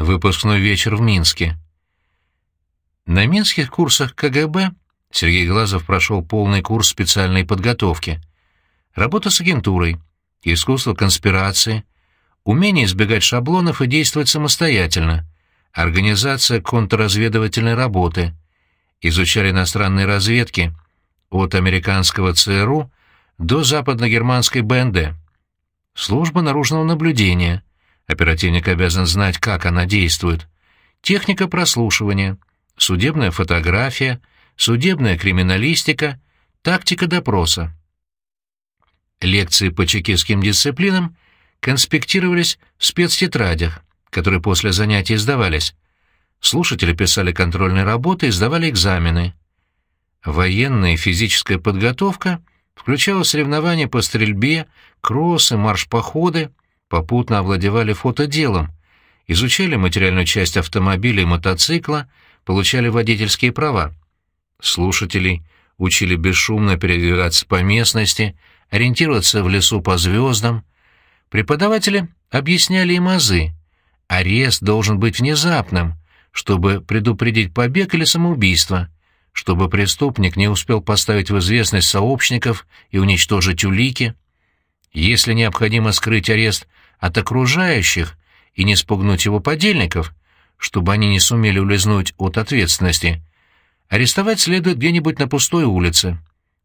Выпускной вечер в Минске. На минских курсах КГБ Сергей Глазов прошел полный курс специальной подготовки. Работа с агентурой, искусство конспирации, умение избегать шаблонов и действовать самостоятельно, организация контрразведывательной работы, изучали иностранные разведки от американского ЦРУ до западно-германской БНД. Служба наружного наблюдения. Оперативник обязан знать, как она действует. Техника прослушивания, судебная фотография, судебная криминалистика, тактика допроса. Лекции по чекистским дисциплинам конспектировались в спецтетрадях, которые после занятий издавались. Слушатели писали контрольные работы и сдавали экзамены. Военная и физическая подготовка включала соревнования по стрельбе, кроссы, марш-походы, попутно овладевали фотоделом, изучали материальную часть автомобиля и мотоцикла, получали водительские права. Слушателей учили бесшумно передвигаться по местности, ориентироваться в лесу по звездам. Преподаватели объясняли им азы. Арест должен быть внезапным, чтобы предупредить побег или самоубийство, чтобы преступник не успел поставить в известность сообщников и уничтожить улики. Если необходимо скрыть арест от окружающих и не спугнуть его подельников, чтобы они не сумели улизнуть от ответственности, арестовать следует где-нибудь на пустой улице.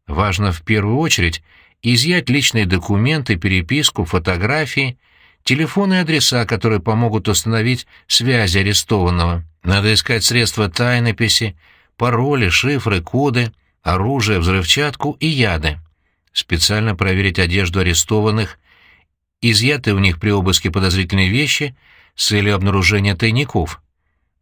Важно в первую очередь изъять личные документы, переписку, фотографии, телефоны и адреса, которые помогут установить связи арестованного. Надо искать средства тайнописи, пароли, шифры, коды, оружие, взрывчатку и яды. Специально проверить одежду арестованных, изъятые у них при обыске подозрительные вещи с целью обнаружения тайников.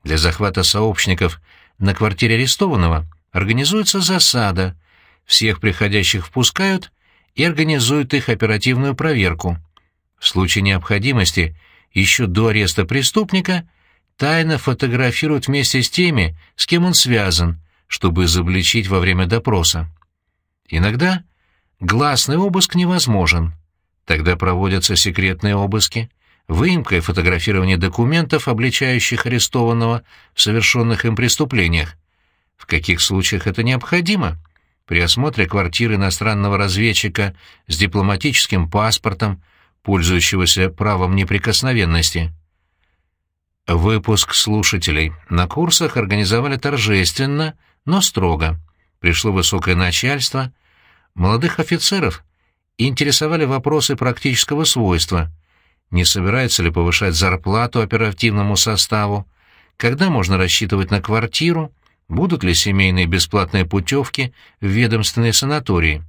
Для захвата сообщников на квартире арестованного организуется засада, всех приходящих впускают и организуют их оперативную проверку. В случае необходимости, еще до ареста преступника, тайно фотографируют вместе с теми, с кем он связан, чтобы изобличить во время допроса. Иногда гласный обыск невозможен. Тогда проводятся секретные обыски, выемка и фотографирование документов, обличающих арестованного в совершенных им преступлениях. В каких случаях это необходимо? При осмотре квартиры иностранного разведчика с дипломатическим паспортом, пользующегося правом неприкосновенности. Выпуск слушателей на курсах организовали торжественно, но строго. Пришло высокое начальство. Молодых офицеров интересовали вопросы практического свойства. Не собирается ли повышать зарплату оперативному составу? Когда можно рассчитывать на квартиру? Будут ли семейные бесплатные путевки в ведомственные санатории?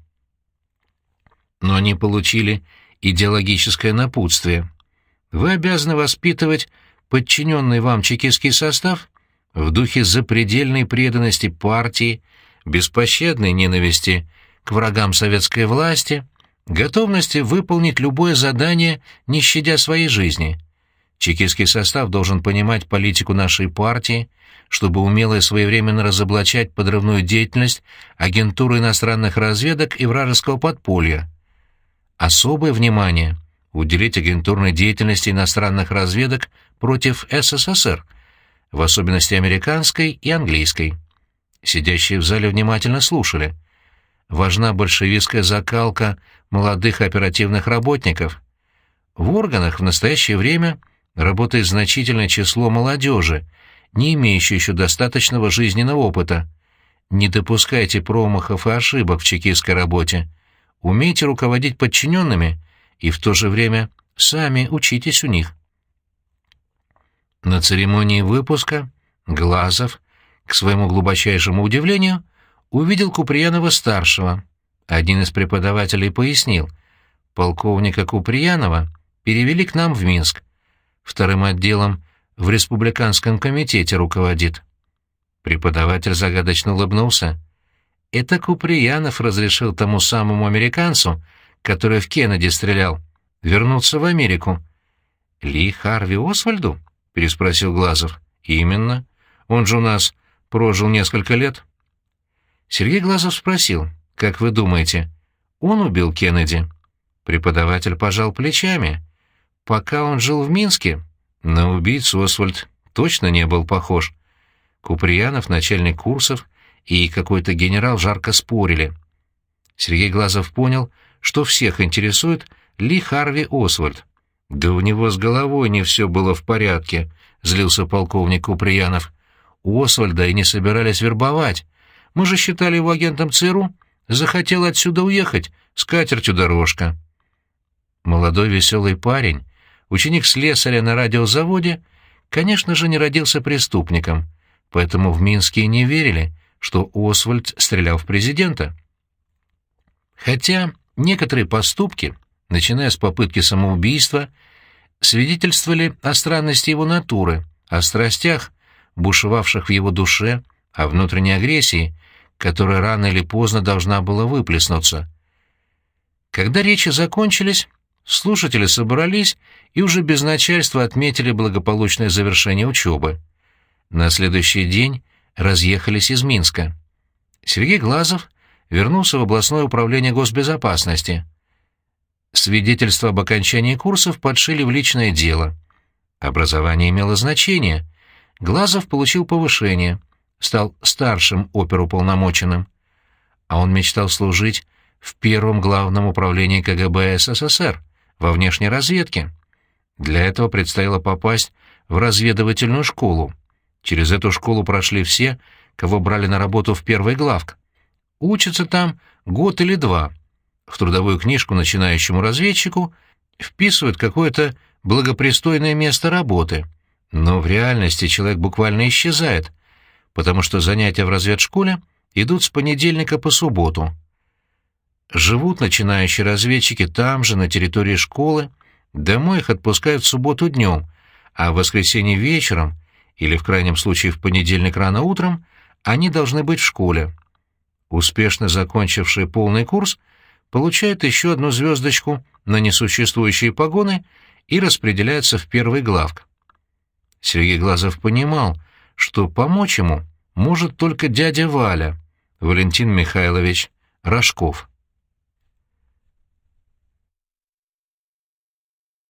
Но они получили идеологическое напутствие. Вы обязаны воспитывать подчиненный вам чекистский состав в духе запредельной преданности партии, беспощадной ненависти к врагам советской власти, готовности выполнить любое задание, не щадя своей жизни. Чекистский состав должен понимать политику нашей партии, чтобы умело и своевременно разоблачать подрывную деятельность агентуры иностранных разведок и вражеского подполья. Особое внимание уделить агентурной деятельности иностранных разведок против СССР, в особенности американской и английской. Сидящие в зале внимательно слушали. Важна большевистская закалка молодых оперативных работников. В органах в настоящее время работает значительное число молодежи, не имеющей еще достаточного жизненного опыта. Не допускайте промахов и ошибок в чекистской работе. Умейте руководить подчиненными и в то же время сами учитесь у них. На церемонии выпуска Глазов, к своему глубочайшему удивлению, увидел Куприянова-старшего. Один из преподавателей пояснил, полковника Куприянова перевели к нам в Минск. Вторым отделом в республиканском комитете руководит. Преподаватель загадочно улыбнулся. Это Куприянов разрешил тому самому американцу, который в Кеннеди стрелял, вернуться в Америку. «Ли Харви Освальду?» — переспросил Глазов. «Именно. Он же у нас прожил несколько лет». Сергей Глазов спросил, «Как вы думаете, он убил Кеннеди?» Преподаватель пожал плечами. «Пока он жил в Минске, на убийцу Освальд точно не был похож. Куприянов, начальник курсов, и какой-то генерал жарко спорили. Сергей Глазов понял, что всех интересует Ли Харви Освальд. «Да у него с головой не все было в порядке», — злился полковник Куприянов. «У Освальда и не собирались вербовать. Мы же считали его агентом ЦРУ. Захотел отсюда уехать, с катертью дорожка». Молодой веселый парень, ученик слесаря на радиозаводе, конечно же, не родился преступником, поэтому в Минске не верили, что Освальд стрелял в президента. Хотя некоторые поступки, начиная с попытки самоубийства, свидетельствовали о странности его натуры, о страстях, бушевавших в его душе, о внутренней агрессии, которая рано или поздно должна была выплеснуться. Когда речи закончились, Слушатели собрались и уже без начальства отметили благополучное завершение учебы. На следующий день разъехались из Минска. Сергей Глазов вернулся в областное управление госбезопасности. Свидетельство об окончании курсов подшили в личное дело. Образование имело значение. Глазов получил повышение, стал старшим оперуполномоченным. А он мечтал служить в первом главном управлении КГБ СССР во внешней разведке. Для этого предстояло попасть в разведывательную школу. Через эту школу прошли все, кого брали на работу в первый главк. Учатся там год или два. В трудовую книжку начинающему разведчику вписывают какое-то благопристойное место работы. Но в реальности человек буквально исчезает, потому что занятия в разведшколе идут с понедельника по субботу. Живут начинающие разведчики там же, на территории школы. Домой их отпускают в субботу днем, а в воскресенье вечером, или в крайнем случае в понедельник рано утром, они должны быть в школе. Успешно закончившие полный курс получают еще одну звездочку на несуществующие погоны и распределяются в первый главк. Сергей Глазов понимал, что помочь ему может только дядя Валя, Валентин Михайлович Рожков.